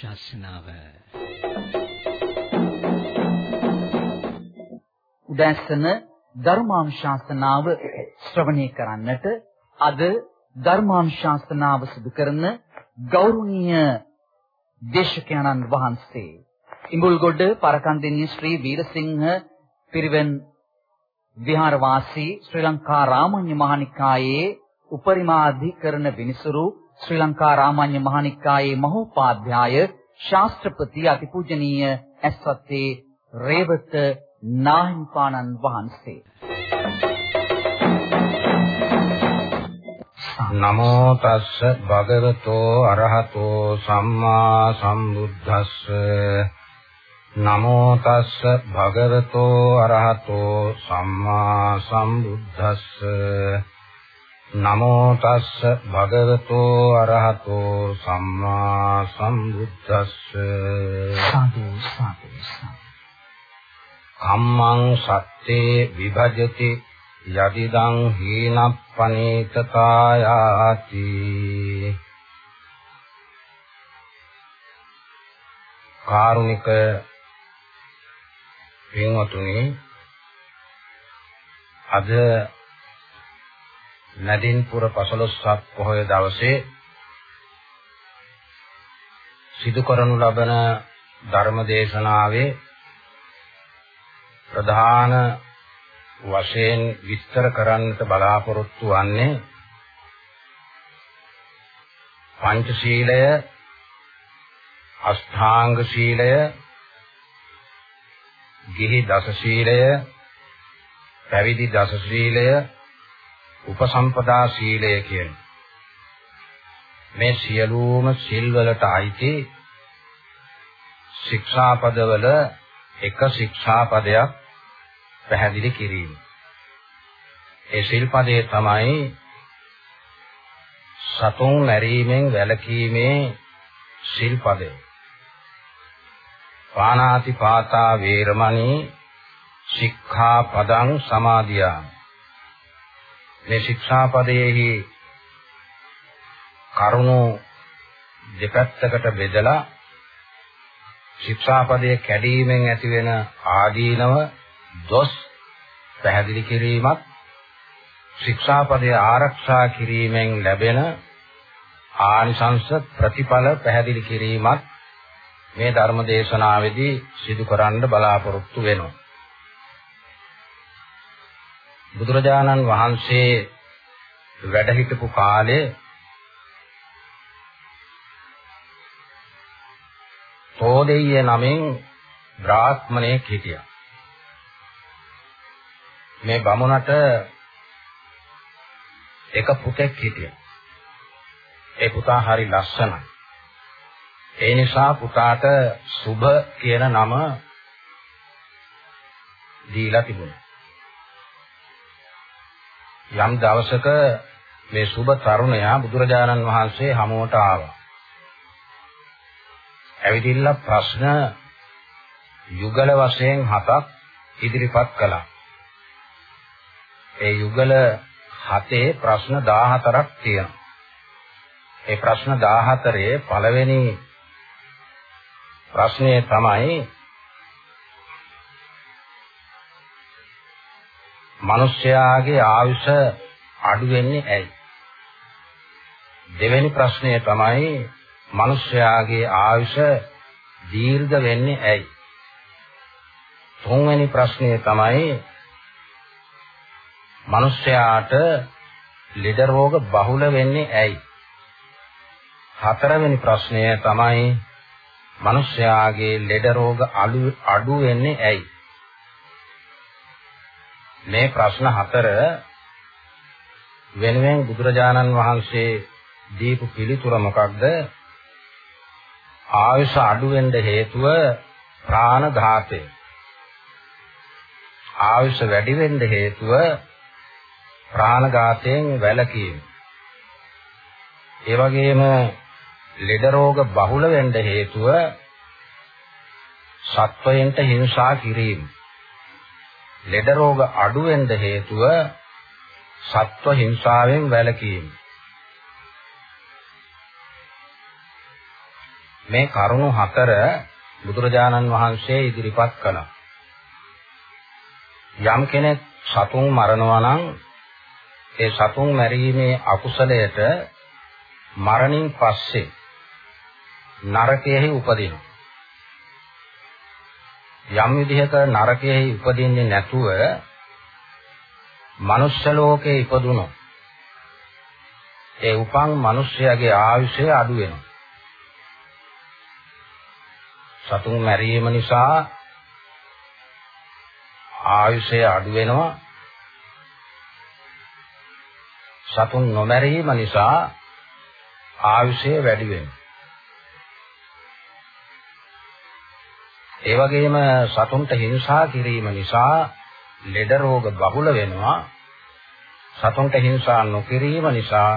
ධර්මානුශාසනාව උදැසන ධර්මානුශාසනාව ශ්‍රවණය කරන්නට අද ධර්මානුශාසනාව සිදු කරන ගෞරවනීය දේශකයන්න් වහන්සේ ඉඹුල්ගොඩ පරකන්දිනිය ශ්‍රී වීරසිංහ පිරිවෙන් විහාරවාසී ශ්‍රී ලංකා රාමඤ්ඤ මහනිකායේ උපරිමාධිකරණ විනිසුරු ශ්‍රී ලංකා රාමඤ්ඤ මහනිකායේ මහෝපාධ්‍යාය ශාස්ත්‍රපති අතිපූජනීය ඇස්වත්තේ රේවත නාහිම්පාණන් වහන්සේ. නමෝ තස්ස භගවතෝ අරහතෝ සම්මා සම්බුද්දස්ස. නමෝ තස්ස භගවතෝ අරහතෝ සම්මා සම්බුද්දස්ස. නමෝ තස්ස භගවතෝ අරහතෝ සම්මා සම්බුද්දස්ස. සාදු සාදු කම්මං සත්තේ විභජති යදිදං හීනප්පනේතකායාති කාරුණික පින්වතුනි අද නැදින්පුර පසළොස්වක් පොහොය දවසේ සිදු කරනු ලබන ධර්ම දේශනාවේ ප්‍රධාන වශයෙන් විස්තර කරන්නට බලාපොරොත්තු වන්නේ පංචශීලය අෂ්ටාංග ශීලය ගිහි දස ශීලය පැවිදි දස ශීලය උපසම්පදා ශීලය කියන මේ සියලුම සිල් වලට අයිති ශික්ෂාපදවල එක ශික්ෂාපදයක් පැහැදිලි කිරීම. ඒ ශිල්පදේ තමයි සතුන් මැරීමෙන් වැළකීමේ ශිල්පදේ. පානාති පාතා වේරමණී ශික්ඛාපදං සමාදියාමි මේ ශික්ෂාපදයේහි කරුණු දෙපැත්තකට බෙදලා ශික්ෂාපදයේ කැඩීමෙන් ඇතිවෙන ආදීනව දොස් පැහැදිලි කිරීමත් ශික්ෂාපදයේ ආරක්ෂා කිරීමෙන් ලැබෙන ආනිසංස ප්‍රතිඵල පැහැදිලි කිරීමත් මේ ධර්ම දේශනාවේදී සිදු කරන්න බලාපොරොත්තු වෙනවා. බුදුරජාණන් වහන්සේ වැඩ හිටපු කාලේ තෝදෙය්‍ය නමින් බ්‍රාහ්මණයෙක් හිටියා. මේ බමුණට එක පුතෙක් හිටියා. ඒ පුතා හරි ලස්සනයි. ඒ නිසා පුතාට සුභ කියන නම දීලා තිබුණා. යම් දවසක මේ සුබ තරුණයා බුදුරජාණන් වහන්සේ හමුවට ආවා. ඇවිදින්න ප්‍රශ්න යුගල වශයෙන් හතක් ඉදිරිපත් කළා. ඒ යුගල හතේ ප්‍රශ්න 14ක් තියෙනවා. ඒ ප්‍රශ්න 14 පළවෙනි ප්‍රශ්නය තමයි මිනිස්යාගේ ආයුෂ අඩු වෙන්නේ ඇයි? දෙවෙනි ප්‍රශ්නය තමයි මිනිස්යාගේ ආයුෂ දීර්ඝ වෙන්නේ ඇයි? තුන්වෙනි ප්‍රශ්නය තමයි මිනිස්යාට ලෙඩ රෝග බහුල වෙන්නේ ඇයි? හතරවෙනි ප්‍රශ්නය තමයි මිනිස්යාගේ ලෙඩ රෝග අඩු වෙන්නේ ඇයි? මේ ප්‍රශ්න හතර වෙනුවෙන් බුදුරජාණන් වහන්සේ දීපු පිළිතුර මොකක්ද? ආයුෂ අඩු වෙන්න හේතුව ප්‍රාණඝාතය. ආයුෂ වැඩි වෙන්න හේතුව ප්‍රාණඝාතයෙන් වැළකීම. ඒ වගේම ලෙඩ රෝග බහුල වෙන්න හේතුව සත්වයන්ට හිංසා කිරීම. ලෙඩ රෝග අඩු වෙන්න හේතුව සත්ව හිංසාවෙන් වැළකීම. මේ කරුණු හතර බුදුරජාණන් වහන්සේ ඉදිරිපත් කළා. යම් කෙනෙක් සතුන් මරනවා නම් ඒ සතුන් මැරීමේ අකුසලයට මරණින් පස්සේ නරකයෙහි උපදිනවා. යම් විදිහක නරකයෙහි උපදින්නේ නැතුව මනුෂ්‍ය ලෝකේ ඉපදුනොත් ඒ උපන් මිනිස්යාගේ ආයුෂය අඩු වෙනවා. සතුන් මැරීම නිසා ආයුෂය අඩු වෙනවා. සතුන් නොමැරීම නිසා ආයුෂය වැඩි වෙනවා. ඒ වගේම සතුන්ට හිංසා කිරීම නිසා ලෙඩ රෝග බහුල වෙනවා. සතුන්ට හිංසා නොකිරීම නිසා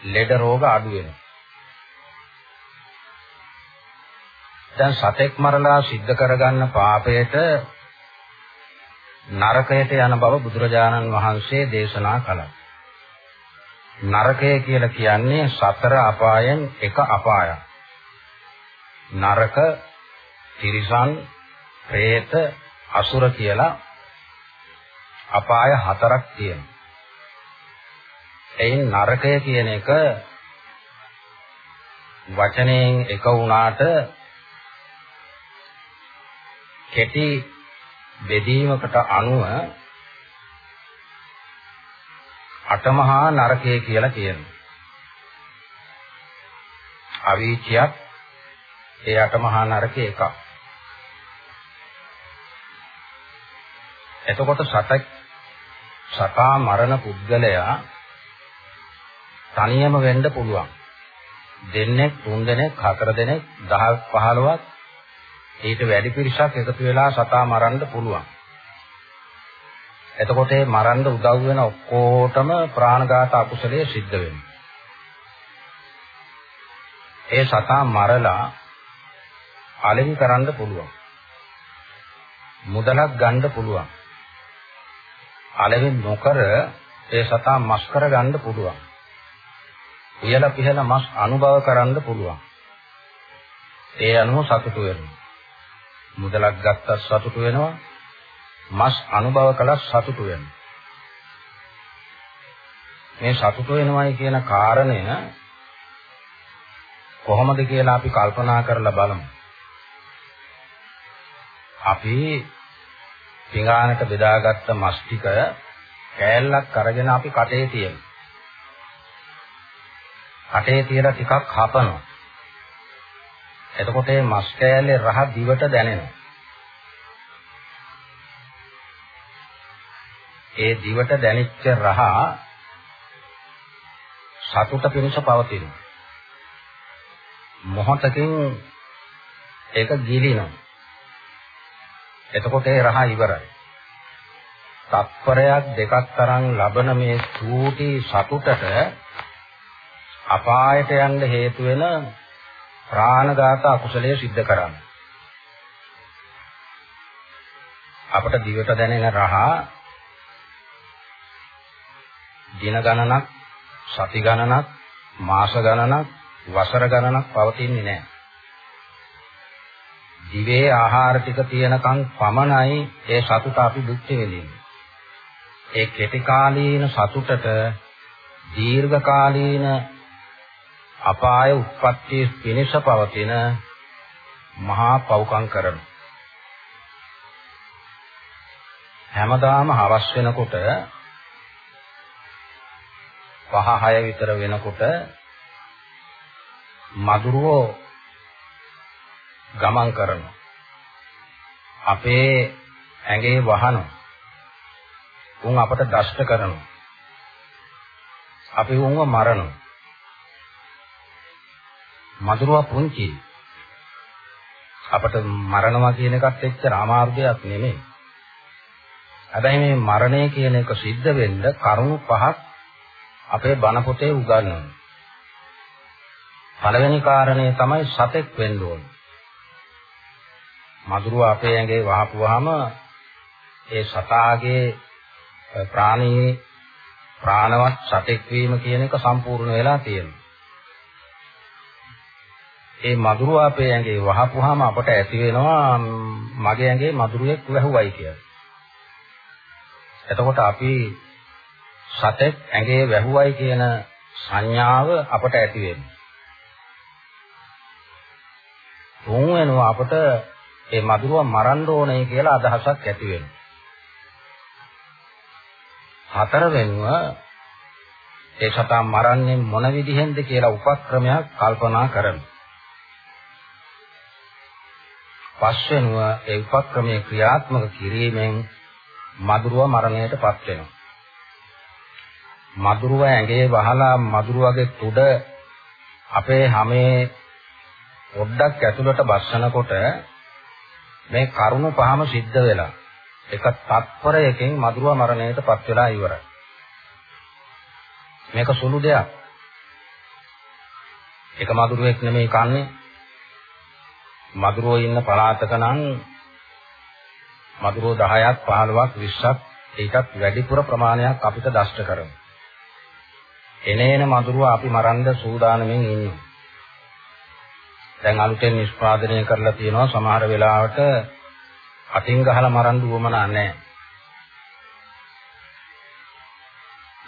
ලෙඩ රෝග අඩු වෙනවා. දැන් සතෙක් මරලා සිද්ධ කරගන්න පාපයට නරකයට යන බව බුදුරජාණන් වහන්සේ දේශනා කළා. නරකය කියලා කියන්නේ සතර අපායන් එක අපායක්. නරක, තිරිසන්, പ്രേත, අසුර කියලා අපාය හතරක් තියෙනවා. එයින් නරකය කියන එක වචනයෙන් එක වුණාට කෙටි බෙදීමකට අනුව අටමහා නරකය කියලා කියනවා. අවීචියක් ඒ අටමහා නරකේ එකක්. එතකොට සතක් සතා මරණ පුද්ගලයා තනියම වෙන්න පුළුවන්. දෙන්නෙක්, තුන් දෙනෙක්, හතර දෙනෙක්, 10 15ක් ඊට වැඩි පිරිසක් එකතු වෙලා සතා මරන්න පුළුවන්. එතකොට මේ මරන්න උදව් වෙන ඔක්කොටම ප්‍රාණඝාත අකුසලයේ සිද්ධ වෙනවා. ඒ සතා මරලා අලෙවි කරන්න පුළුවන්. මුදලක් ගන්න පුළුවන්. අලෙවි නොකර ඒ සතා මස් කර ගන්න පුළුවන්. පියලා පිහලා මස් අනුභව කරන්න පුළුවන්. ඒ අනුව සතුටු වෙනවා. මුදලක් ගත්තත් සතුටු වෙනවා. මස් අනුභව කළත් සතුටු වෙනවා. මේ සතුටු වෙනවයි කියන කාරණය කොහොමද කියලා අපි කල්පනා කරලා බලමු. අපි පිඟානට බෙදාගත්ත මස් ටික කෑල්ලක් අරගෙන අපි කටේ තියමු. කටේ තියලා ටිකක් හපනවා. එතකොට මේ මස් කෑල්ලේ රහ දිවට දැනෙනවා. ඒ දිවට දැනෙච්ච රහ සතුට පිණිස පවතිනවා. මොහොතකින් ඒක ගිලිනවා. එතකොට ඒ රහ ඉවරයි. තත්පරයක් දෙකක් තරම් ලබන මේ සූටි සතුටට අපායට යන්න හේතු වෙන ප්‍රාණඝාත අකුසලයේ සිද්ධ කරන්නේ. අපට දිවට දැනෙන රහ දින ගණනක්, සති ගණනක්, මාස ගණනක්, වසර ගණනක් පවතින්නේ නැහැ. දිවේ ආහාර ටික තියෙනකන් පමණයි ඒ සතුට අපි භුක්ති විඳින්නේ. ඒ කෙටි කාලීන සතුටට දීර්ඝ කාලීන අපාය උත්පත්ති පිණිස පවතින මහා පව්කම් කරන හැමදාම හවස් වෙනකොට පහ හය විතර වෙනකොට මදුරුවෝ ගමන් කරනවා අපේ ඇඟේ වහනවා උන් අපට දෂ්ට කරනවා අපි උන්ව මරනවා මధుරව පුංචි අපට මරණවා කියන එකත් එච්චර අමාරුදයක් නෙමෙයි. හැබැයි මේ මරණය කියන එක සිද්ධ වෙන්න කරුණු පහක් අපේ බණ පොතේ උගන්වනවා. පළවෙනි කාරණය තමයි සතෙක් වෙන්න ඕන. මధుරව අපේ ඇඟේ වහපුවාම ඒ සතාගේ ප්‍රාණී ප්‍රාණවත් සතෙක් වීම කියන එක සම්පූර්ණ වෙලා තියෙනවා. ඒ මදුරුව අපේ ඇඟේ වහපුවාම අපට ඇති වෙනවා මගේ ඇඟේ මදුරුවෙක් වැහුවයි කියලා. එතකොට අපි සතෙක් ඇඟේ වැහුවයි කියන සංඥාව අපට ඇති වෙනවා. තුන් වෙනවා අපට ඒ මදුරුව මරන්න ඕනේ කියලා අදහසක් ඇති වෙනවා. හතර වෙනුව ඒ සතා මරන්නේ මොන විදිහෙන්ද කියලා උපක්‍රමයක් කල්පනා කරනවා. පස්වෙනුව ඒ උපක්‍රමයේ ක්‍රියාත්මක කිරීමෙන් මදුරුව මරණයටපත් වෙනවා. මදුරුව ඇඟේ වහලා මදුරුවගේ තුඩ අපේ හැමේ පොඩ්ඩක් ඇතුළට බස්සනකොට මේ කරුණු පහම සිද්ධ වෙලා එක තත්පරයකින් මදුරුව මරණයටපත් වෙලා ඉවරයි. මේක සුළු දෙයක්. එක මදුරුවෙක් නෙමෙයි කන්නේ. මදුරුවෝ ඉන්න පළාතක නම් මදුරුවෝ 10ක් 15ක් 20ක් ඒකත් වැඩිපුර ප්‍රමාණයක් අපිට දෂ්ට කරනවා. එනේන මදුරුව අපි මරන්න සූදානමින් ඉන්නවා. දැන් අලුතෙන් නිෂ්පාදනය කරලා තියෙනවා සමහර වෙලාවට අතින් ගහලා මරන්න උවමනා නැහැ.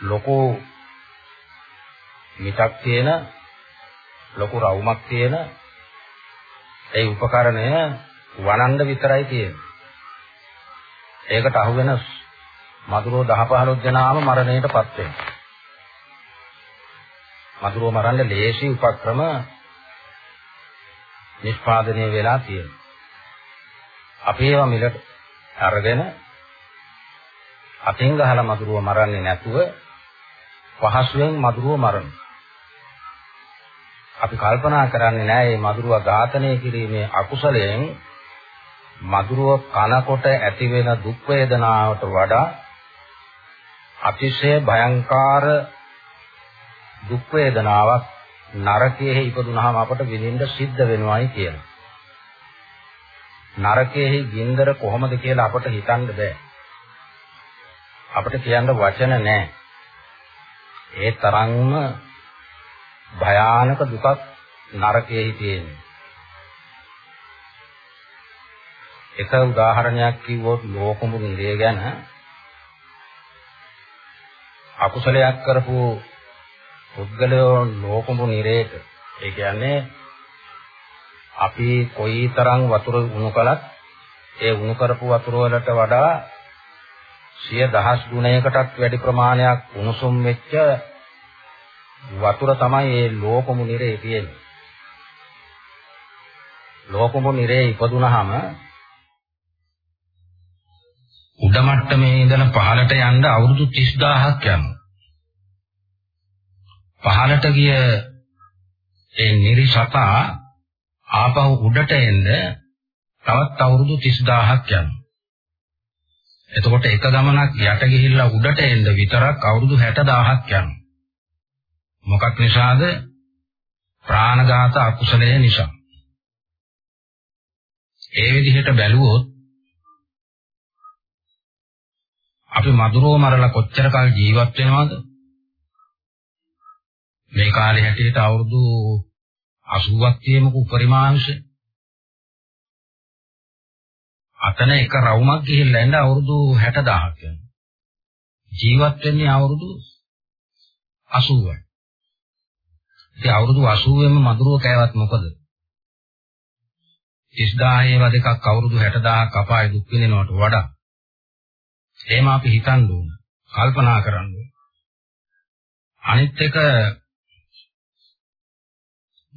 ලොකු මිටක් තියෙන ලොකු රවුමක් තියෙන ඒ උපකරණය වනන්ද විතරයි තියෙන්නේ. ඒකට අහු වෙන මధుරෝ 10 15 දෙනාම මරණයටපත් වෙනවා. මధుරෝ මරන්න ලේසි උපක්‍රම නිෂ්පාදනය වෙලා තියෙනවා. අපි ඒවා මිලට අරගෙන අතින් ගහලා මදුරුව මරන්නේ නැතුව පහසුවෙන් මදුරුව මරන. අපි කල්පනා කරන්නේ නැහැ මේ මදුරුව ඝාතනය කිරීමේ අකුසලයෙන් මදුරුව කනකොට ඇති වෙන දුක් වේදනාවට වඩා අතිශය භයංකාර දුක් වේදනාවක් නරකයේ ඉපදුනහම අපට විඳින්න සිද්ධ වෙනවායි කියලා. නරකයේ ගින්දර කොහොමද කියලා අපට හිතන්න බෑ. අපිට කියන්න වචන නැහැ. ඒ තරම්ම භයානක දුකක් නරකයේ තියෙනවා. එක උදාහරණයක් කිව්වොත් ලෝකමුණු නිරය ගැන අකුසලයක් කරපු පුද්ගලයෝ ලෝකමුණු නිරේට ඒ කියන්නේ අපි කොයිතරම් වතුර උණු කළත් ඒ උණු කරපු වතුර වලට වඩා සිය දහස් ගුණයකටත් වැඩි ප්‍රමාණයක් උණුසුම් වෙච්ච වතුර තමයි මේ ලෝකමු නිරේ තියෙන්නේ. ලෝකමු නිරේ ඉපදුනහම උඩ මට්ටමේ ඉඳලා පහළට යන්න අවුරුදු 30000ක් යනවා. පහළට ගිය ඒ නිරිසතා ආපහු උඩට එන්න තවත් අවුරුදු 30000ක් යනවා. එතකොට එක ගමනක් යට ගිහිල්ලා උඩට එන්න විතරක් අවුරුදු 60000ක් යනවා. මොකක් නිසාද? ප්‍රාණඝාත අකුසලය නිසා. ඒ විදිහට බැලුවොත් අපි මధుරෝ මරලා කොච්චර කල් ජීවත් වෙනවද? මේ කාලේ හැටියට අවුරුදු 80ක් තියමුකෝ උපරිමාංශ. අතන එක රවුමක් ගිහිල්ලා ඉඳ අවුරුදු 60000ක් යනවා. ජීවත් වෙන්නේ අවුරුදු 80යි. ඉතින් අවුරුදු 80ෙම මధుරව කෑවත් මොකද? 30000 ඒවා දෙකක් අවුරුදු 60000ක් අපාය දුක් විඳිනවට වඩා එහෙම අපි හිතන්න ඕන. කල්පනා කරන්න ඕන. අනිත් එක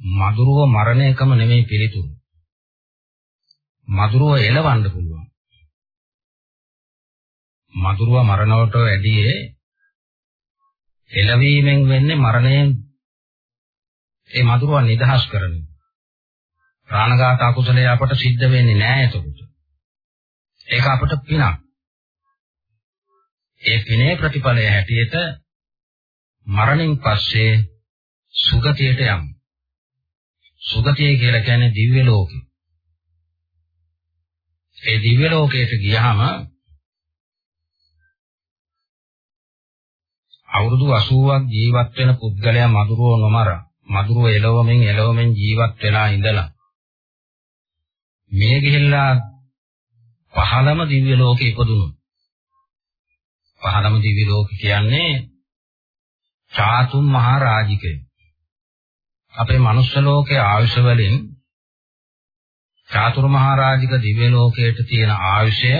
මధుරව මරණ එකම නෙමෙයි පිළිතුරු. මధుරව එලවන්න පුළුවන්. මధుරව මරණවට වැඩියේ එළවීමෙන් වෙන්නේ මරණයෙන් ඒ මధుරව නිදහස් කරන ප්‍රාණඝාත අකුසලයේ අපට සිද්ධ වෙන්නේ නැහැ එතකොට. ඒක අපට පිනක්. ඒ පිනේ ප්‍රතිඵලය හැටියට මරණින් පස්සේ සුගතියට යමු. සුගතිය කියලා කියන්නේ දිව්‍ය ලෝකෙ. ඒ දිව්‍ය ලෝකයට ගියාම අවුරුදු 80ක් ජීවත් වෙන පුද්ගලයා මధుරෝ නොමර මధుරව එළවමින් එළවමින් ජීවත් වෙලා ඉඳලා මේ ගිහිල්ලා පහළම දිව්‍ය ලෝකෙ ඉපදුණු. පහළම දිව්‍ය ලෝක කියන්නේ චාතුම් මහා රාජිකය. අපේ මනුෂ්‍ය ලෝකයේ ආයුෂ වලින් චාතුරු මහා රාජික දිව්‍ය ලෝකයට තියෙන ආයුෂය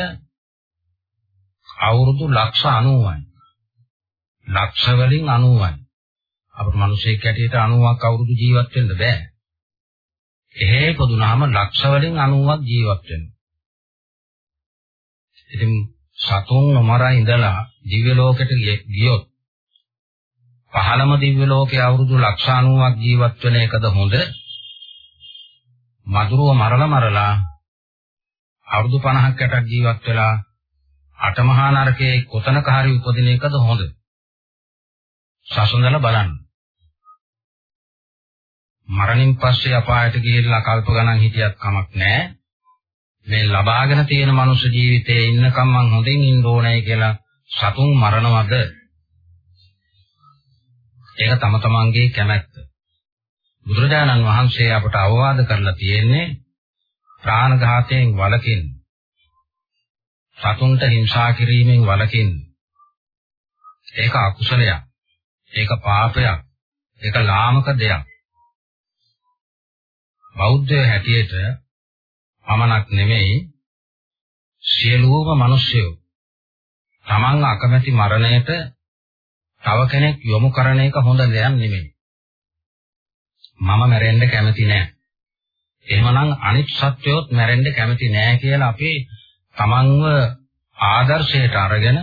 අවුරුදු ලක්ෂ 90යි. ලක්ෂ වලින් 90යි. අපේ මිනිසෙක් කැටියට 90ක් අවුරුදු ජීවත් වෙන්න බෑ. එහෙ පොදුනාම ලක්ෂ වලින් 90ක් ජීවත් වෙනවා. ඉතින් සතුන් නොමරා ඉඳලා දිව්‍ය ලෝකෙට ගියොත් පහළම දිව්‍ය ලෝකයේ අවුරුදු ලක්ෂ 90ක් ජීවත් වෙන එකද හොඳ? මధుරව මරලා මරලා අවුරුදු 50ක් 60ක් ජීවත් වෙලා අටමහා නරකයේ කොතනක හරි උපදින එකද හොඳ? සසඳලා බලන්න. මරණින් පස්සේ අපායට ගිහිල්ලා කල්ප ගණන් හිටියත් කමක් නැහැ. මේ ලබාගෙන තියෙන මනුෂ්‍ය ජීවිතයේ ඉන්නකම් මං හොඳින් ඉන්න ඕනේ කියලා සතුන් මරනවද? ඒක තම තමන්ගේ කැමැත්ත. බුදුරජාණන් වහන්සේ අපට අවවාද කරලා තියෙන්නේ ප්‍රාණඝාතයෙන් වළකින්න. සතුන්ට හිංසා කිරීමෙන් වළකින්න. ඒක අකුසලයක්. ඒක පාපයක්. ඒක ලාමක දෙයක්. බෞද්ධ හැටියට පමණක් නෙමෙයි සියලුම මිනිස්සු තමන් අකමැති මරණයට තව කෙනෙක් යොමු කරන එක හොඳ දෙයක් නෙමෙයි. මම මැරෙන්න කැමති නෑ. එහෙමනම් අනිත් සත්වයොත් මැරෙන්න කැමති නෑ කියලා අපි තමන්ව ආදර්ශයට අරගෙන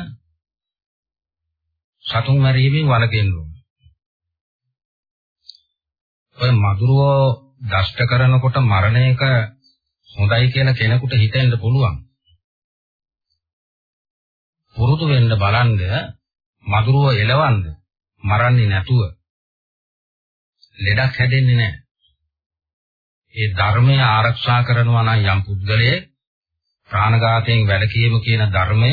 සතුන් මැරීමෙන් වළකින්න ඕනේ. ඔය මధుරව දෂ්ට කරනකොට මරණයක හොඳයි කියලා කෙනෙකුට හිතෙන්න පුළුවන්. පුරුදු වෙන්න බලන්න මధుරව එලවන්න මරන්නේ නැතුව ලෙඩක් හැදෙන්නේ නැහැ. ඒ ධර්මය ආරක්ෂා කරනවා නම් යම් පුද්ගලයෙක් ප්‍රාණඝාතයෙන් වැළකීම කියන ධර්මය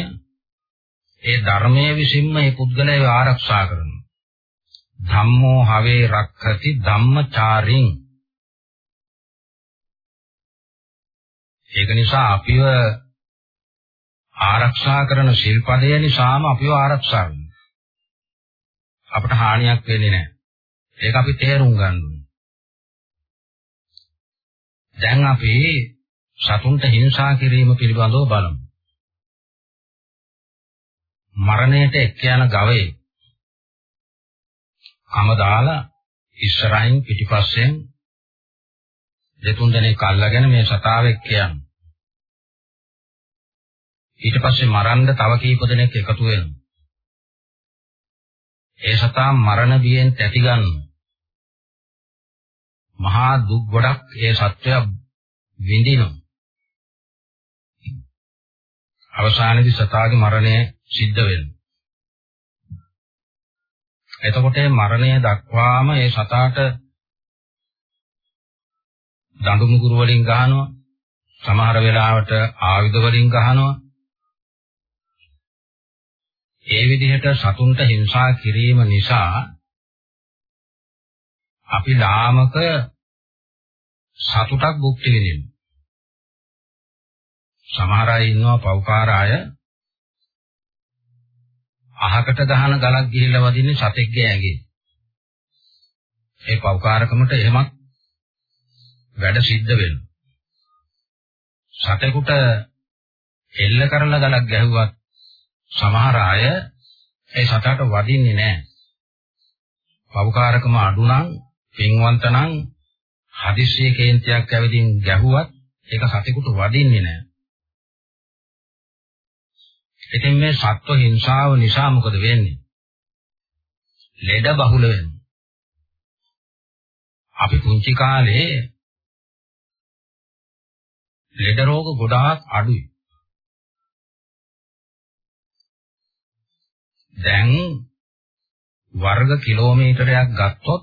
ඒ ධර්මයේ විසින්ම මේ පුද්ගලයාව ආරක්ෂා කරනවා. ධම්මෝ හවේ රක්ඛති ධම්මචාරින් ඒක නිසා අපිව ආරක්ෂා කරන ශිල්පදය නිසාම අපිව ආරක්ෂා වෙනවා. අපට හානියක් වෙන්නේ නැහැ. ඒක අපි තේරුම් ගන්න ඕනේ. දැන් අපි සතුන්ට හිංසා කිරීම පිළිබඳව බලමු. මරණයට එක්ක යන ගවයේ කම දාලා ඉස්සරහින් පිටිපස්සෙන් දෙතුන් දෙනෙක් අල්ලගෙන මේ සතාව එක්ක යනවා. ඊට පස්සේ මරන්න තව කීප දෙනෙක් එකතු වෙනවා. ඒ සතා මරණ බියෙන් තැති ගන්නවා. මහා දුක් ගොඩක් ඒ සත්වයා විඳිනවා. අවසානයේදී සතාගේ මරණය සිද්ධ වෙනවා. එතකොට මරණය දක්වාම ඒ සතාට දඬු මුගුරු වලින් ගහනවා. සමහර වෙලාවට ආයුධ වලින් ගහනවා. ඒ විදිහට සතුන්ට හිංසා කිරීම නිසා අපි ලාමක සතුටක් භුක්ති විඳිනවා. සමහර අය ඉන්නවා පෞකාර අය අහකට ගහන ගලක් ගිහිල්ලා වදින්නේ සතෙක්ගේ ඇඟේ. ඒ පෞකාරකමට එහෙමත් වැඩ සිද්ධ වෙනවා. සතෙකුට එල්ල කරලා ගලක් ගැහුවත් සමහර අය ඒ සතට වදින්නේ නැහැ. පෞකාරකම අඩු නම් පින්වන්ත නම් හදිස්සිය කේන්තියක් ඇවිදින් ගැහුවත් ඒක සතෙකුට වදින්නේ නැහැ. ඉතින් මේ සත්ව හිංසාව නිසා මොකද වෙන්නේ? ලෙඩ බහුල වෙනවා. අපි පුංචි කාලේ ලෙඩ රෝග ගොඩාක් අඩුයි. දැන් වර්ග කිලෝමීටරයක් ගත්තොත්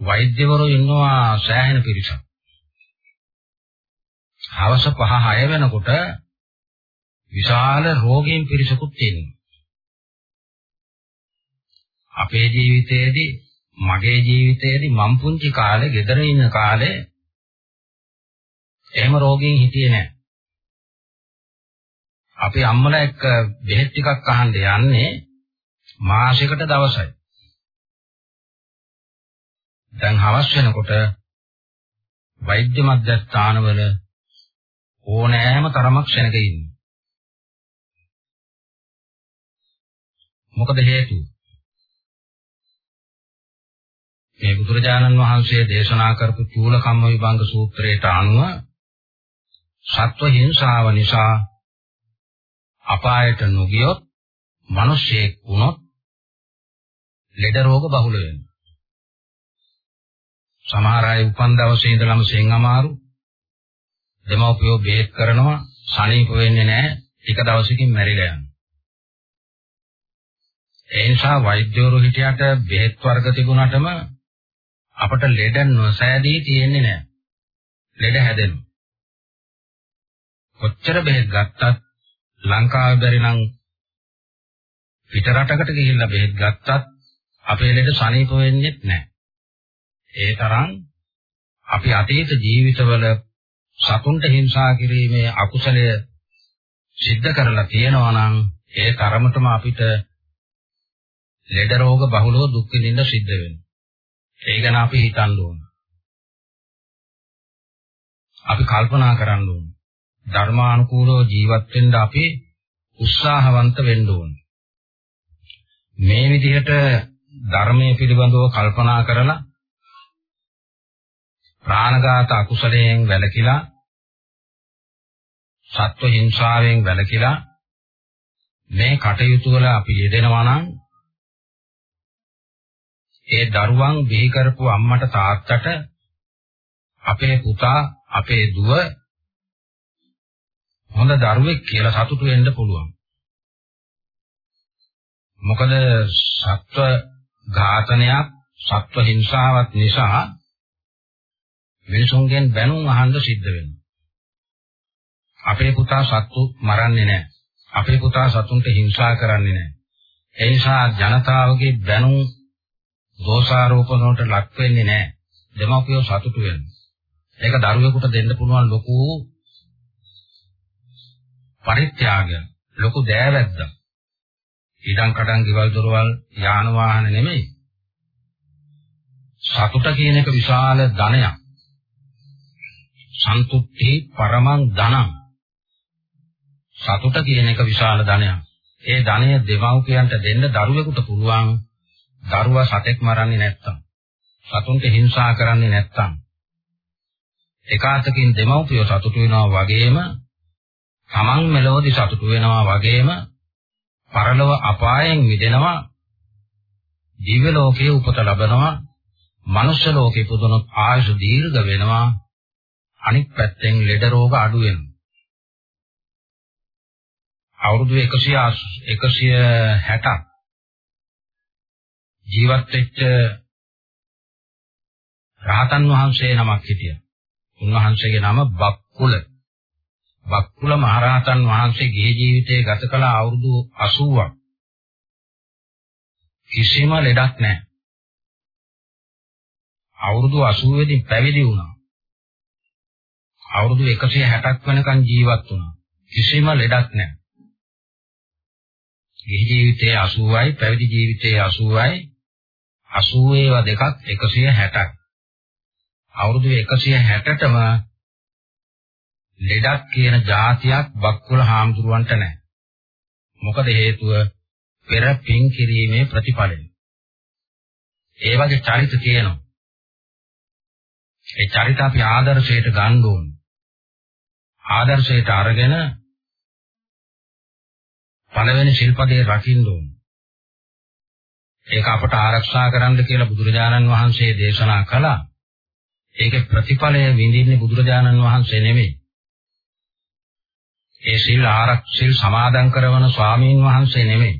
වෛද්‍යවරු ඉන්නවා සෑහෙන පිරිසක්. හවස 5 6 වෙනකොට විශාල රෝගීන් පිරිසකුත් ඉන්නවා. අපේ ජීවිතයේදී මගේ ජීවිතයේදී මම් පුංචි කාලේ ගෙදර ඉන්න කාලේ එහෙම රෝගීන් හිටියේ නැහැ. අපි අම්මලා එක්ක බෙහෙත් ටිකක් අහන්න යන්නේ මාසයකට දවසයි. දැන් හවස් වෙනකොට වෛද්‍ය මධ්‍යස්ථානවල ඕනෑම තරමක් ශනක ඉන්නේ. මොකද හේතුව? මේ බුදුරජාණන් වහන්සේ දේශනා කරපු චූල කම්ම විභංග සූත්‍රයට අනුව සත්ව හිංසාව නිසා අපායට නොගියොත් මිනිසෙක් වුණොත් ලෙඩ රෝග බහුල වෙනවා. සමහර අය උපන් දවසේ ඉඳලම සෙන් අමාරු දෙමව්පියෝ බෙහෙත් කරනවා සනීප වෙන්නේ නැහැ ටික දවසකින් මැරිලා යනවා. ඒ නිසා වෛද්‍යවරු හිටියට බෙහෙත් වර්ග තිබුණාටම අපට ලෙඩ නොසෑදී තියෙන්නේ නැහැ. ලෙඩ හැදෙනවා. කොච්චර බෙහෙත් ගත්තත් ලංකාවේ බැරි නම් පිට රටකට ගිහිල්ලා බෙහෙත් ගත්තත් අපේ ලෙඩ සනීප වෙන්නේ නැහැ. ඒ තරම් අපි අතීත ජීවිතවල සතුන්ට හිංසා කිරීමේ අකුසලය සිද්ධ කරලා තියෙනවා නම් ඒ තරමටම අපිට ලෙඩ රෝග බහුලව දුක් විඳින්න සිද්ධ වෙනවා. ඒ ගැන අපි හිතන්න ඕන. අපි කල්පනා කරන්න ඕන. ධර්මානුකූලව ජීවත් වෙන්න අපි උත්සාහවන්ත වෙන්න ඕන. මේ විදිහට ධර්මයේ පිළිබඳව කල්පනා කරලා ප්‍රාණඝාත අකුසලයෙන් වැළකීලා සත්ව හිංසාවෙන් වැළකීලා මේ කටයුතු වල අපි යෙදෙනවා නම් ඒ දරුවන් බිහි කරපු අම්මට තාත්තට අපේ පුතා අපේ දුව හොඳ දරුවෙක් කියලා සතුටු වෙන්න පුළුවන්. මොකද සත්ව ඝාතනයක් සත්ව හිංසාවක් නිසා මිනිසුන්ගෙන් බැනුම් අහන්න සිද්ධ වෙනවා. අපේ පුතා සත්තු මරන්නේ නැහැ. අපේ පුතා සතුන්ට හිංසා කරන්නේ නැහැ. ඒ නිසා ජනතාවගේ බැනුම් දෝෂාරෝපණ වලට ලක් වෙන්නේ නැහැ. දෙමාපියෝ සතුටු වෙනවා. ඒක දරුවෙකුට දෙන්න පුළුවන් ලොකු පරිත්‍යාගය, ලොකු දෑවැද්දක්. ඊඩම් කඩම් ගෙවල් දොරවල් යාන වාහන නෙමෙයි. සතුට කියන එක විශාල ධනයක්. සන්තුට්ඨි පරමං ධනං. සතුට කියන එක විශාල ධනයක්. ඒ ධනය දෙමව්පියන්ට දෙන්න දරුවෙකුට පුළුවන් දරුවා සතෙක් මරන්නේ නැත්තම් සතුන්ට හිංසා කරන්නේ නැත්තම් එකාතකින් දෙමව්පියෝ සතුටු වෙනවා වගේම තමන් මෙලොවදී සතුටු වෙනවා වගේම පරලොව අපායෙන් මිදෙනවා දිව්‍ය ලෝකයේ උපත ලබනවා මනුෂ්‍ය ලෝකේ පුදුනොත් ආයුෂ දීර්ඝ වෙනවා අනිත් පැත්තෙන් ලෙඩ රෝග අඩු වෙනවා අවුරුදු 100 160ක් ජීවත් වෙච්ච රහතන් වහන්සේ නමක් හිටියා. උන්වහන්සේගේ නම බක්කුල. බක්කුල මහරහතන් වහන්සේ ගිහි ජීවිතයේ ගත කළ අවුරුදු 80ක්. කිසිම ලෙඩක් නැහැ. අවුරුදු 80 දී පැවිදි වුණා. අවුරුදු 160ක් වෙනකන් ජීවත් වුණා. කිසිම ලෙඩක් නැහැ. ගිහි ජීවිතයේ 80යි පැවිදි ජීවිතයේ 80යි 80 ඒවා දෙකක් 160ක්. අවුරුදු 160ටම ලෙඩක් කියන જાතියක් බක්කුල හාමුදුරුවන්ට නැහැ. මොකද හේතුව පෙර පින් කිරීමේ ප්‍රතිඵලය. ඒ වගේ චරිත තියෙනවා. ඒ චරිත අපි ආදර්ශයට ගන්න ඕනේ. ආදර්ශයට අරගෙන පළවෙනි ශිල්පදේ රකින්න ඕනේ. ඒක අපට ආරක්ෂා කරන්න කියලා බුදුරජාණන් වහන්සේ දේශනා කළා. ඒකේ ප්‍රතිඵලය විඳින්නේ බුදුරජාණන් වහන්සේ නෙමෙයි. ඒ සිල් ආරක්ෂිල් සමාදන් කරන ස්වාමීන් වහන්සේ නෙමෙයි.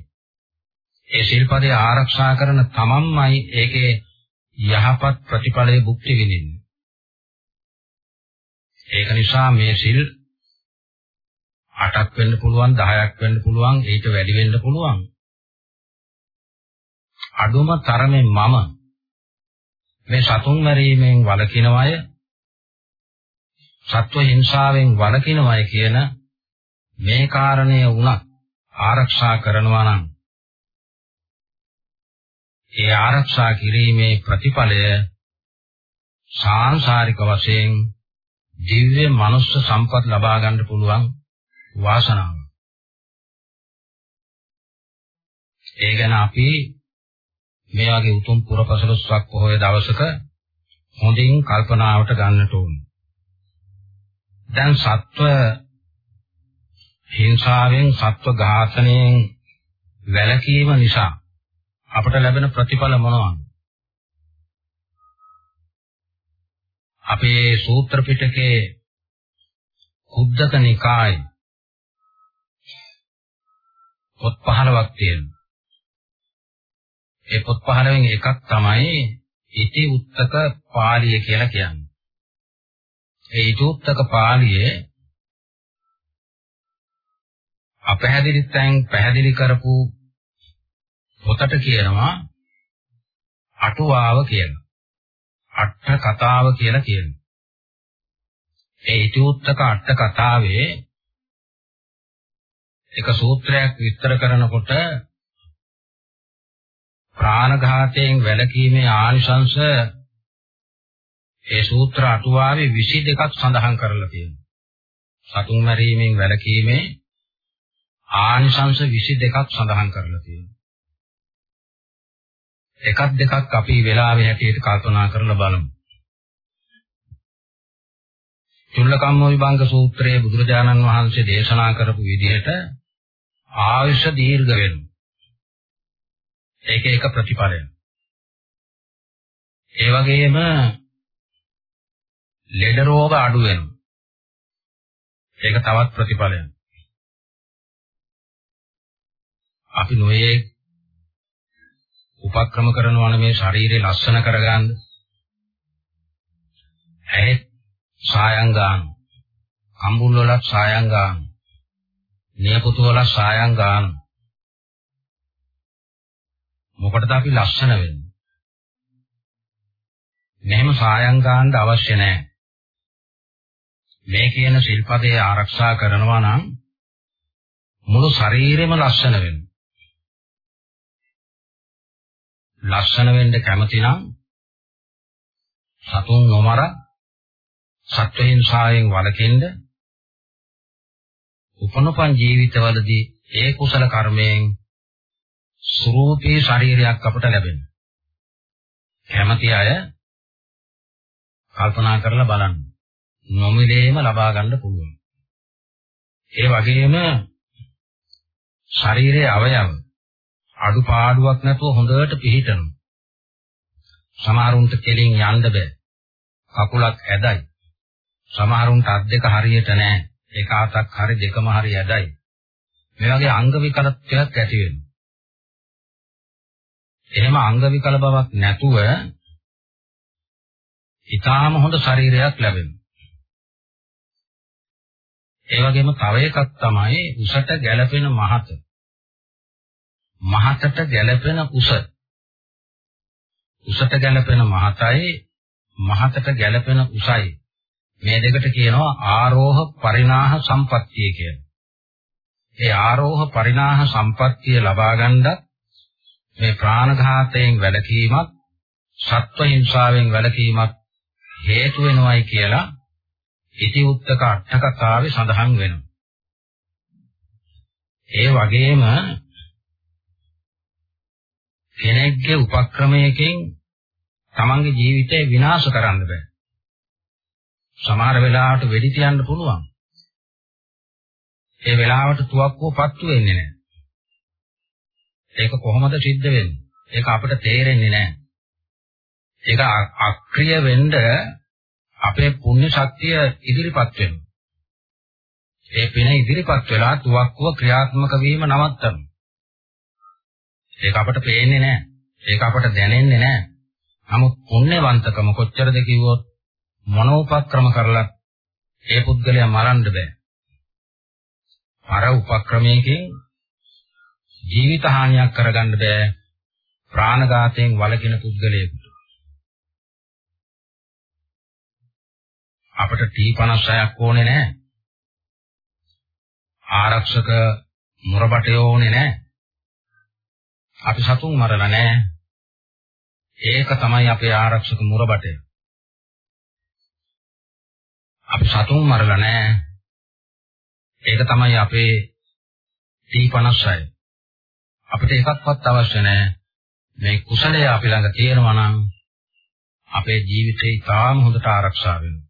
ඒ සිල්පදේ ආරක්ෂා කරන තමන්මයි ඒකේ යහපත් ප්‍රතිඵලයේ භුක්ති විඳින්නේ. ඒක නිසා මේ සිල් 8ක් වෙන්න පුළුවන් 10ක් වෙන්න පුළුවන් ඊට වැඩි වෙන්න පුළුවන්. අඩුම තරමේ මම මේ සතුන් මරීමෙන් වළකින අය සත්ව හිංසාවෙන් වළකින අය කියන මේ කාරණය වුණත් ආරක්ෂා කරනවා නම් ඒ ආරක්ෂා කිරීමේ ප්‍රතිඵලය සාංශාරික වශයෙන් දිව්‍ය මනුස්ස සම්පත් ලබා ගන්න පුළුවන් වාසනාව. ඒ ගැන අපි මේ වගේ උතුම් පුරපසළොස්වක් පොහොය දවසක හොඳින් කල්පනාවට ගන්නට ඕනේ. දැන් සත්ව හිංසාවෙන් සත්ව ඝාතනයෙන් වැළකීම නිසා අපට ලැබෙන ප්‍රතිඵල මොනවාද? අපේ සූත්‍ර පිටකේ කුද්දක නිකායේ පොත් 15ක් තියෙනවා. ඒ පොත් 15න් එකක් තමයි ඉති උත්තක පාළිය කියලා කියන්නේ. ඒ ඉති උත්තක පාළියේ අපහැදිලි තැන් පැහැදිලි කරපු පොතට කියනවා අටුවාව කියලා. අට කතාව කියලා කියනවා. ඒ ඉති උත්තක අට කතාවේ එක සූත්‍රයක් විස්තර කරනකොට ප්‍රාණඝාතයෙන් වැළකීමේ ආනිසංශ ඒ සූත්‍ර අටුවාවේ 22ක් සඳහන් කරලා තියෙනවා. සතුන් මරීමෙන් වැළකීමේ ආනිසංශ 22ක් සඳහන් කරලා තියෙනවා. එකක් දෙකක් අපි වෙලාවේ හැටියට කල්පනා කරලා බලමු. චුල්ලකම්ම විභංග සූත්‍රයේ බුදුරජාණන් වහන්සේ දේශනා කරපු විදිහට ආයුෂ දීර්ඝ වෙනවා. ඒක එක ප්‍රතිඵලයක්. ඒ වගේම ලෙඩ රෝග අඩු වෙනවා. ඒක තවත් ප්‍රතිඵලයක්. අපි නොයේ උපක්‍රම කරනවනේ මේ ශරීරය ලස්සන කරගන්න. ඇහි සායම් ගන්න. කම්බුල් වල සායම් ගන්න. නියපොතු වල සායම් ගන්න. මොකටද අපි ලස්සන වෙන්නේ? මෙහෙම සායම් ගන්න අවශ්‍ය නැහැ. මේ කියන ශිල්පදේ ආරක්ෂා කරනවා නම් මුළු ශරීරෙම ලස්සන වෙනවා. ලස්සන වෙන්න කැමති නම් සතුන් නොමර සත්ව හිංසාවෙන් වළකින්න උපනුපන් ජීවිතවලදී ඒ කුසල කර්මයෙන් ස්වરૂපී ශරීරයක් අපට ලැබෙන. කැමති අය කල්පනා කරලා බලන්න. නොමිලේම ලබා ගන්න පුළුවන්. ඒ වගේම ශරීරයේ අවයව අඩුපාඩුවක් නැතුව හොඳට පිහිටනවා. සමහරුන්ට කෙලින් යන්න බෑ. කකුලක් ඇදයි. සමහරුන්ට අත් දෙක හරියට නැහැ. එක අතක් හරි දෙකම හරි ඇදයි. මේ වගේ අංග විකලත්වයක් ඇති වෙනවා. එහෙම අංග විකල බවක් නැතුව ඊටාම හොඳ ශරීරයක් ලැබෙනවා. ඒ වගේම තව එකක් තමයි උසට ගැළපෙන මහත. මහතට ගැළපෙන උස. උසට ගැළපෙන මහතයි මහතට ගැළපෙන උසයි. මේ දෙකට කියනවා ආරෝහ පරිණාහ සම්පත්තිය කියලා. ඒ ආරෝහ පරිණාහ සම්පත්තිය ලබා ගන්නත් මේ ප්‍රාණඝාතයෙන් වැළකීමත් සත්ව හිංසාවෙන් වැළකීමත් හේතු වෙනවයි කියලා ඉති උත්තක අට කතාවේ සඳහන් වෙනවා. ඒ වගේම කෙනෙක්ගේ උපක්‍රමයකින් තමන්ගේ ජීවිතය විනාශ කරන්න බෑ. සමහර වෙලාවට වෙඩි තියන්න පුළුවන්. ඒ වෙලාවට තුවක්කුව පත්තු වෙන්නේ නැහැ. ඒක කොහොමද සිද්ධ වෙන්නේ? ඒක අපිට තේරෙන්නේ නැහැ. ඒක අක්‍රිය වෙන්න අපේ පුණ්‍ය ශක්තිය ඉදිරිපත් වෙනවා. ඒ පින ඉදිරිපත් වෙලා තුවක්කුව ක්‍රියාත්මක වීම නවත්තනවා. ඒක අපට පේන්නේ නැහැ. ඒක අපට දැනෙන්නේ නැහැ. නමුත් පුණ්‍යවන්තකම කොච්චරද කිව්වොත් මොනෝපක්‍රම කරලා ඒ පුද්ගලයා මරන්න බෑ. අර උපක්‍රමයකින් ජීවිත හානියක් කරගන්න බෑ. ප්‍රාණඝාතයෙන් වළකින පුද්ගලයෙකුට. අපිට T56ක් ඕනේ නැහැ. ආරක්ෂක මුරබටය ඕනේ නැහැ. අපි සතුන් මරලා නැහැ. ඒක තමයි අපේ ආරක්ෂක මුරබටය. අපි සතුන් මරලා නැහැ. ඒක තමයි අපේ T56. අපිට එකක්වත් අවශ්‍ය නැහැ. මේ කුසලය අපි ළඟ තියෙනවා නම් අපේ ජීවිතේ ඉතාම හොඳට ආරක්ෂා වෙනවා.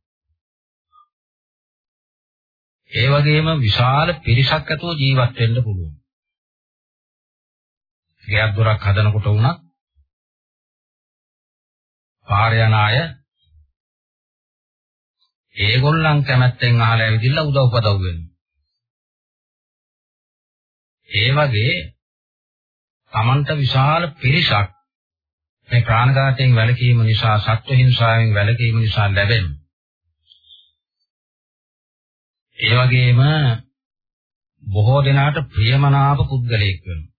ඒ වගේම විශාල පිරිසක් ඇතුව ජීවත් වෙන්න පුළුවන්. ගෙයක් දොරක් හදනකොට වුණත් පාර යන අය ඒගොල්ලන් කැමැත්තෙන් අහලා ඇවිදilla උදව් උපදව් වෙනවා. ඒ වගේ Tamanta විශාල පිරිසක් මේ ප්‍රාණඝාතයෙන් වැළකීම නිසා සත්ව හිංසාවෙන් වැළකීම නිසා ලැබෙන. ඒ වගේම බොහෝ දෙනාට ප්‍රියමනාප පුද්ගලයෙක් වෙනවා.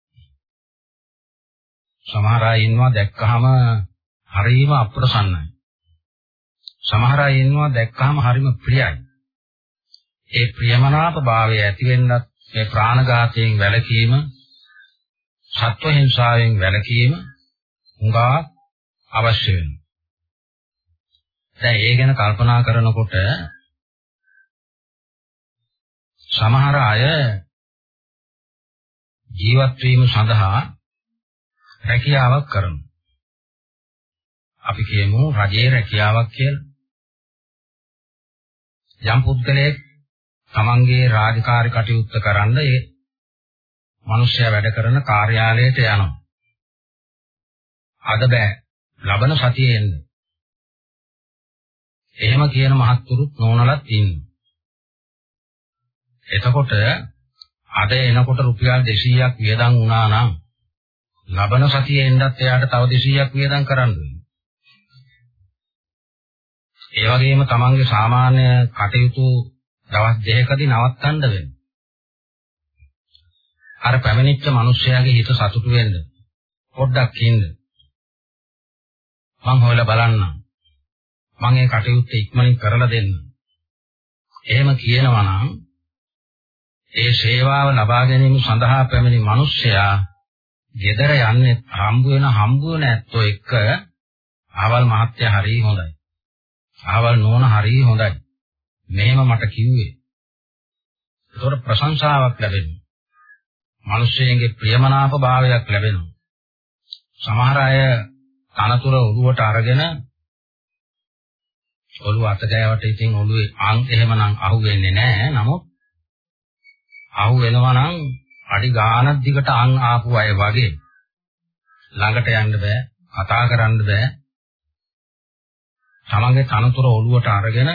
සමහර අය ඉන්නවා දැක්කහම හරිම අප්‍රසන්නයි. සමහර අය ඉන්නවා දැක්කහම හරිම ප්‍රියයි. ඒ ප්‍රියමනාප භාවය ඇති වෙන්නත් මේ ප්‍රාණඝාතයෙන් වැළකීම සත්ව හිංසාවෙන් වැළකීම හුඟා අවශ්‍ය වෙනවා. දැන් ඒ ගැන කල්පනා කරනකොට සමහර අය ජීවත් වීම සඳහා රැකියාවක් කරනවා. අපි කියමු රජයේ රැකියාවක් කියලා. යම් පුද්ගලයෙක් තමන්ගේ රාජකාරී කටයුත්ත කරන්න ඒ මිනිස්සයා වැඩ කරන කාර්යාලයට යනවා. අද බෑ. ලබන සතියේ එන්න. එහෙම කියන මහත්තුරුත් නෝනලත් ඉන්නවා. එතකොට අද එනකොට රුපියල් 200ක් වියදම් වුණා නම් ලබන සතියේ එන්නත් එයාට තව 200ක් වියදම් කරන්න වෙනවා. ඒ වගේම තමන්ගේ සාමාන්‍ය කටයුතු දවස් දෙකකදී නවත්තන්න වෙනවා. අර පැමිණිච්ච මිනිස්සයාගේ හිත සතුටු වෙන්න පොඩ්ඩක් ඉන්න. මං හොයලා බලන්නම්. මං ඒ කටයුත්ත ඉක්මනින් කරලා දෙන්න. එහෙම කියනවා නම් ඒ සේවාව ලබා ගැනීම සඳහා පැමිණි මිනිස්සයා ගෙදර යන්නේ හම්බ වෙන හම්බ වෙන ඇත්තෝ එක්ක ආවල් මහත්ය හරි හොඳයි. ආවල් නෝන හරි හොඳයි. මෙහෙම මට කිව්වේ. ඒතකොට ප්‍රශංසාවක් ලැබෙනවා. මිනිස්සුන්ගේ ප්‍රියමනාප භාවයක් ලැබෙනවා. සමහර අය තනතුර ඔළුවට අරගෙන ඔළුව අත ගෑවට ඉතින් ඔළුවේ අං එහෙමනම් අහු වෙන්නේ නැහැ. නමුත් අහු වෙනවා නම් අඩි ගානක් දිගට අං ආපු අය වගේ ළඟට යන්න බෑ, කතා කරන්න බෑ. තමන්ගේ තනතුර ඔළුවට අරගෙන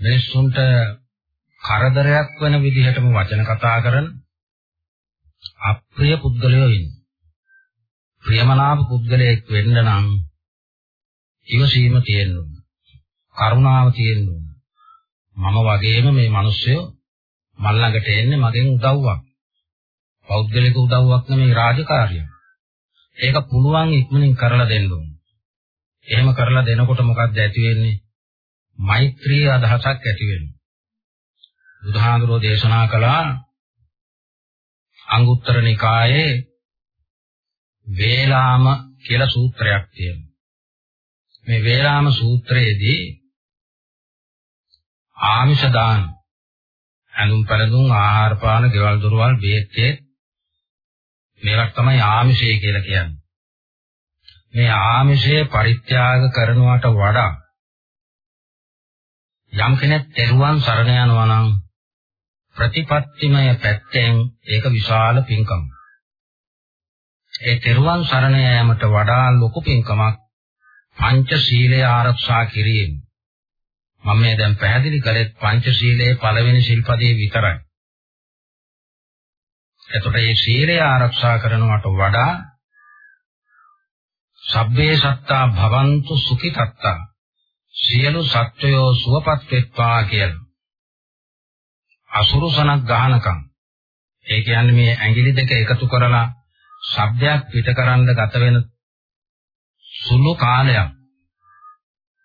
මිනිස්සුන්ට කරදරයක් වෙන විදිහටම වචන කතා කරන අප්‍රිය පුද්ගලයෝ ඉන්නේ. ප්‍රියමනාප පුද්ගලයෙක් වෙන්න නම් ඉවසීම තියෙන්න ඕන. කරුණාව තියෙන්න ඕන. මම වගේම මේ මිනිස්සු මල් ළඟට එන්නේ මගෙන් උදව්වක්. පෞද්ගලික උදව්වක් නෙමෙයි රාජකාරියක්. ඒක පුළුවන් ඉක්මනින් කරලා දෙන්න ඕන. එහෙම කරලා දෙනකොට මොකක්ද ඇති වෙන්නේ? මෛත්‍රී අදහසක් ඇති වෙනවා. බුදුහාඳුරෝ දේශනා කළා අංගුත්තර නිකායේ වේලාම කියලා සූත්‍රයක් තියෙනවා. මේ වේලාම සූත්‍රයේදී ආමිෂ දාන අනුන් පළඳුන් ආහාර පාන ගෙවල් දොරවල් බේත්තේ මේවට තමයි ආමිෂය කියලා කියන්නේ. මේ ආමිෂය පරිත්‍යාග කරනවට වඩා යම් කෙනෙක් තෙරුවන් සරණ යනවා නම් ප්‍රතිපත්තිමය පැත්තෙන් ඒක විශාල පින්කමක්. ඒ තෙරුවන් සරණ යාමට වඩා ලොකු පින්කමක් පංච සීලය ආරක්ෂා කිරීම. මම මේ දැන් පැහැදිලි කළේ පංච සීලයේ පළවෙනි ශිල්පදේ විතරයි. එතකොට මේ සීලය ආරක්ෂා කරනවට වඩා සබ්බේ සත්තා භවන්තු සුඛිතත්තා සියලු සත්වයෝ සුවපත් වෙත්වා කියලා අසුරුසනක් ගහනකම් ඒ කියන්නේ මේ ඇඟිලි දෙක එකතු කරලා ශබ්දයක් පිටකරන්න ගත වෙන සුළු කාලයක්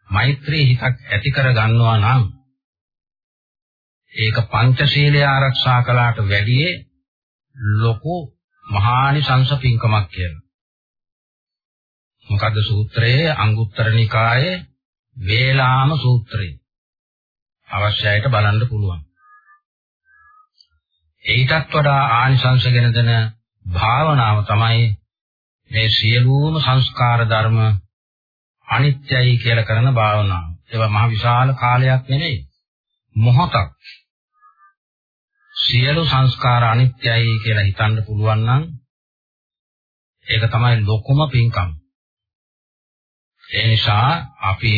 මෛත්‍රී හිතක් ඇති කර ගන්නවා නම් ඒක පංචශීලය ආරක්ෂා කළාට වැඩිය ලොකු මහානිසංස පින්කමක් කියලා. මොකද්ද සූත්‍රයේ අංගුත්තර නිකායේ වේලාම සූත්‍රය. අවශ්‍යයට බලන්න පුළුවන්. ඊටත් වඩා ආනිසංස ගෙන දෙන භාවනාව තමයි මේ සියලුම සංස්කාර ධර්ම අනිත්‍යයි කියලා කරන භාවනාව. ඒවා මහ විශාල කාලයක් නෙමෙයි. මොහොතක්. සියලු සංස්කාර අනිත්‍යයි කියලා හිතන්න පුළුවන් නම් ඒක තමයි ලොකුම පින්කම්. ඒ නිසා අපි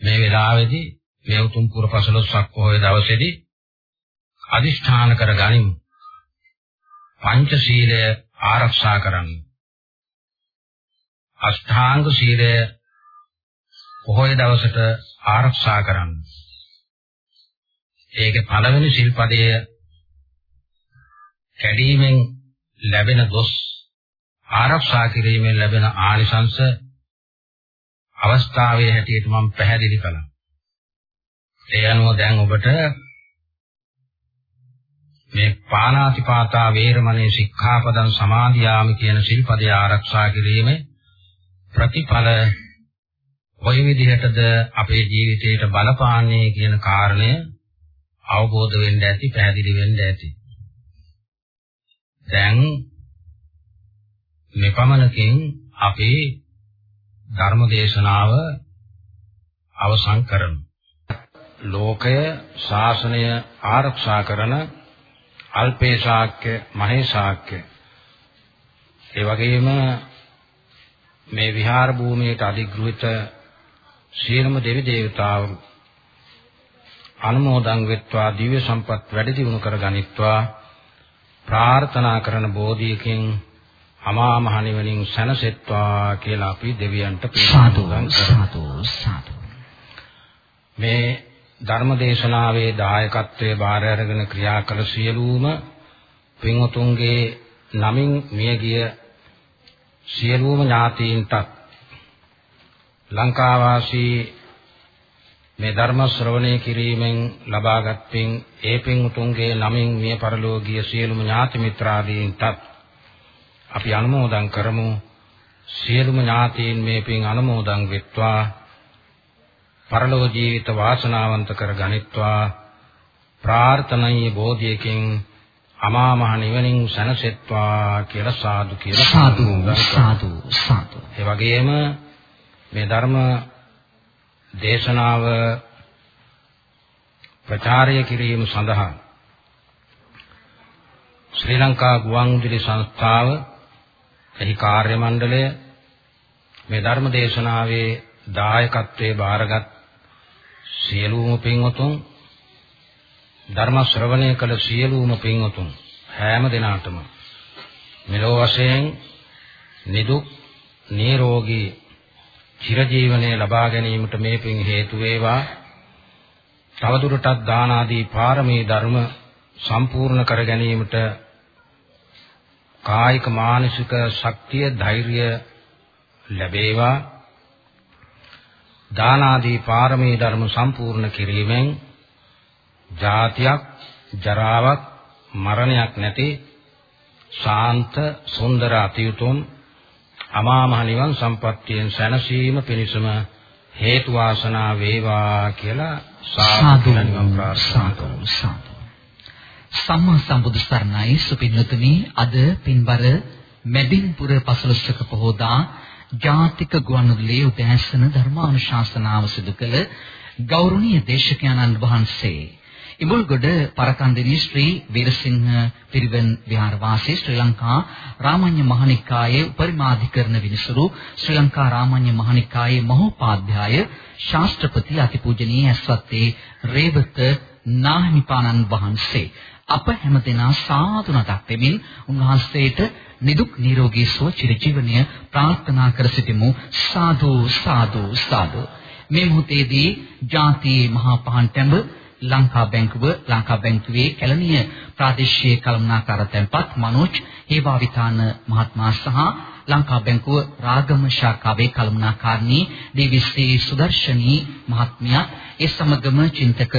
මේ වෙලාවේදී මේ උතුම් පුරපසළොස්වක පොහොය දවසේදී අදිෂ්ඨාන කර ගනිමු. පංචශීලය ආරක්ෂා කරන්න. අෂ්ටාංග සීලය පොහොය දවසට ආරක්ෂා කරන්න. ඒකේ පළවෙනි සිල්පදය කැඩීමෙන් ලැබෙන දොස් ආරක්ෂා කිරීමෙන් ලැබෙන ආනිසංස අවස්ථාවේ හැටියට මම පැහැදිලි කළා. ඒ අනුව දැන් ඔබට මේ පාණාතිපාතා වේරමණී සික්ඛාපදං සමාදියාමි කියන සිල්පදය ආරක්ෂා කිරීමේ ප්‍රතිඵල කොයි විදිහටද අපේ ජීවිතයට බලපාන්නේ කියන කාරණය අවබෝධ වෙන්න ඇති පැහැදිලි වෙන්න ඇති. දැන් මෙපමණකින් අපේ ධර්ම දේශනාව අවසන් කරමු. ලෝකය ශාසනය ආරක්ෂා කරන අල්පේ ශාක්‍ය මහේ ශාක්‍ය ඒ වගේම මේ විහාර භූමියට අධිග්‍රහිත සියලුම දෙවි දේවතාවුන් අනුමෝදන් වෙත්වා දිව්‍ය සම්පත් වැඩි දියුණු කර ගනිත්වා ප්‍රාර්ථනා කරන බෝධියකින් අමා මහ නිවනින් සැනසෙත්වා කියලා අපි දෙවියන්ට ප්‍රාර්ථනා කරමු. මේ ධර්ම දේශනාවේ දායකත්වයේ බාර අරගෙන ක්‍රියා කළ සියලුම පින්වතුන්ගේ නමින් මියගිය සියලුම ඥාතීන්ට ලංකාවාසී මේ ධර්ම ශ්‍රවණය කිරීමෙන් ලබාගත් පින් ඒ පින් උතුම්ගේ නමින් මිය පරලෝකීය සියලුම ඥාති මිත්‍රාදීන්ට අපි අනුමෝදන් කරමු. සියලුම ඥාතීන් මේ පින් අනුමෝදන් වෙත්වා. පරලෝ ජීවිත වාසනාවන්ත කර ගනිත්වා. ප්‍රාර්ථනීය බෝධියකින් අමා මහ නිවනින් සැනසෙත්වා කියලා සාදු කියලා සාදු සාදු. සාදු ඒ වගේම මේ ධර්ම දේශනාව ප්‍රචාරය කිරීම සඳහා ශ්‍රී ලංකා ගුවන්විදුලි සංස්ථාව එහි කාර්ය මණ්ඩලය මේ ධර්ම දේශනාවේ දායකත්වයේ බාරගත් සියලුම පින්වතුන් ධර්ම ශ්‍රවණය කළ සියලුම පින්වතුන් හැම දිනාටම මෙලෝ වශයෙන් නිදුක් නිරෝගී චිරජීවනයේ ලබා ගැනීමට මේ පින් හේතු වේවා. තවදුරටත් දාන ආදී පාරමී ධර්ම සම්පූර්ණ කර ගැනීමට කායික මානසික ශක්තිය ධෛර්යය ලැබේවා. දාන ආදී පාරමී ධර්ම සම්පූර්ණ කිරීමෙන් ජාතියක් ජරාවක් මරණයක් නැති ශාන්ත සුන්දර අතියුතුම් අමා මහ නිවන් සම්පත්තියෙන් සැනසීම පිණිසම හේතු වාසනා වේවා කියලා සාදු ප්‍රාර්ථනා කරමු සම්මා සම්බුදු සරණයි සුපින්නතුනි අද පින්බර මෙදින්පුර පසළොස්වක පොහොදා ජාතික ගුවන්විදුලියේ උදෑසන ධර්මානුශාසනාව සිදු කළ ගෞරවනීය දේශකයන්න් වහන්සේ ඉමුල්ගොඩ පරකන්දිනී ශ්‍රී වීරසිංහ පිරිවෙන් විහාරවාසී ශ්‍රී ලංකා රාමඤ්ඤ මහනිකායේ උපරිමාධිකරණ විනිසුරු ශ්‍රී ලංකා රාමඤ්ඤ මහනිකායේ මහෝපාධ්‍යාය ශාස්ත්‍රපති අතිපූජනීය ඇස්වත්තේ රේවත නාහිමිපාණන් වහන්සේ. අප හැමදෙනා සාදු නතක් දෙමින් උන්වහන්සේට නිදුක් නිරෝගී සුව චිරජීවනය ප්‍රාර්ථනා කර සිටිමු. සාදු සාදු සාදු. මේ මොහොතේදී ජාති මහා පහන්ටැඹ ලංකා බැංකුව ලංකා බැංකුවේ කැලණිය ප්‍රාදේශීය කළමනාකාර තැන්පත් මනෝජ් හේවාවිතාන මහත්මයා සහ ලංකා බැංකුව රාගම ශාඛාවේ කළමනාකාරණී ඩී.වී.සී. සුදර්ශනී මහත්මිය ඒ සමගම චින්තක